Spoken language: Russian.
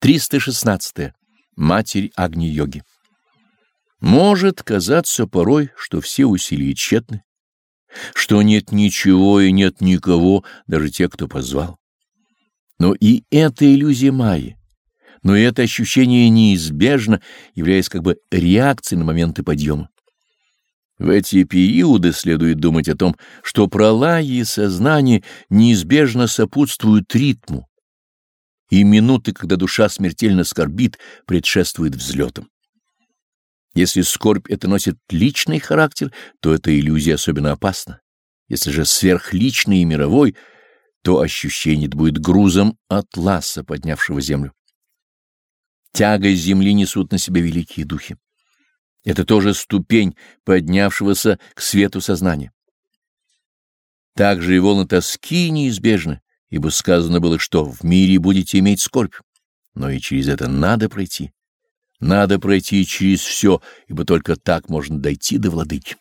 316. Матерь Агни-йоги. Может казаться порой, что все усилия тщетны, что нет ничего и нет никого, даже те, кто позвал. Но и эта иллюзия Майи, но и это ощущение неизбежно, являясь как бы реакцией на моменты подъема. В эти периоды следует думать о том, что пролаи сознания неизбежно сопутствуют ритму, и минуты, когда душа смертельно скорбит, предшествуют взлетам. Если скорбь это носит личный характер, то эта иллюзия особенно опасна. Если же сверхличный и мировой, то ощущение будет грузом атласа, поднявшего землю. Тягость земли несут на себе великие духи. Это тоже ступень поднявшегося к свету сознания. Также и волны тоски неизбежны, ибо сказано было, что в мире будете иметь скорбь, но и через это надо пройти. Надо пройти через все, ибо только так можно дойти до владыки.